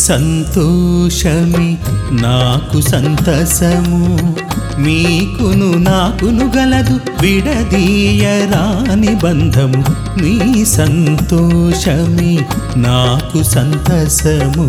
సంతోషమి. నాకు సంతసము. మీకును నాకును గలదు విడదీయరాని బంధము. మీ సంతోషమి నాకు సంతసము.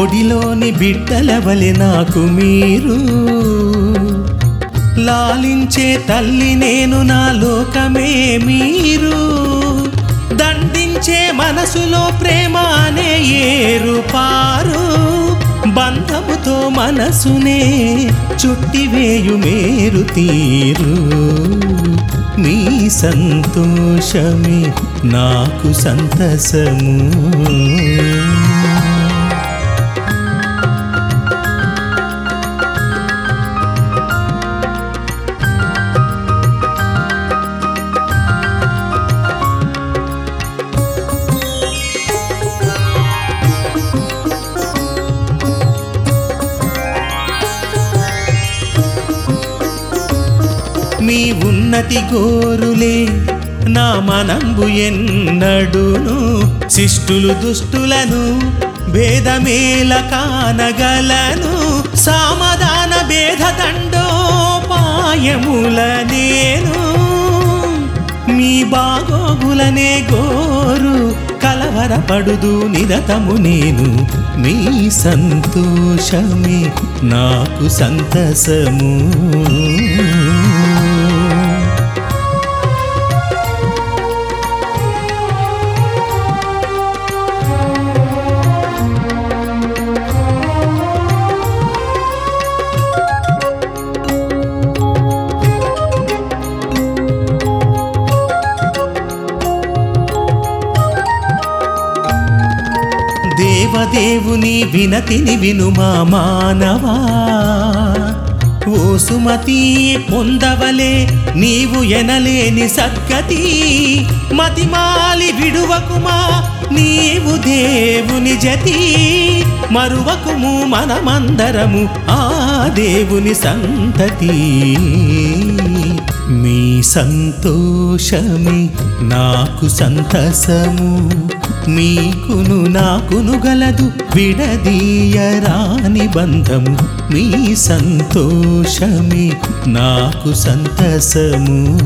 ఒడిలోని బిడ్డల వలె నాకు మీరు. లాలించే తల్లి నేను నా లోకమే మీరు. దండించే మనసులో ప్రేమ అనే ఏరు పారు. బంధముతో మనసునే చుట్టివేయు మేరు తీరు. మీ సంతోషమే నాకు సంతసము. మీ ఉన్నతి గోరులే నా మనంబు ఎన్నడును. శిష్టులు దుష్టులను భేదమేల కానగలను. సామధాన భేద దండోపాయముల నేను. మీ బాగోగులనే గోరు కలవరపడుదు నిరతము నేను. మీ సంతోషమే నాకు సంతసము. దేవదేవుని వినతిని వినుమా మానవా. ఓ సుమతి పొందవలే నీవు ఎనలేని సద్గతి. మతిమాలి విడువకుమా నీవు దేవుని జతి. మరువకుము మనమందరము ఆ దేవుని సంతతి. మీ సంతోషమే నాకు సంతసము. మీకును నాకును గలదు విడదీయరాని బంధము. మీ సంతోషమే నాకు సంతసము.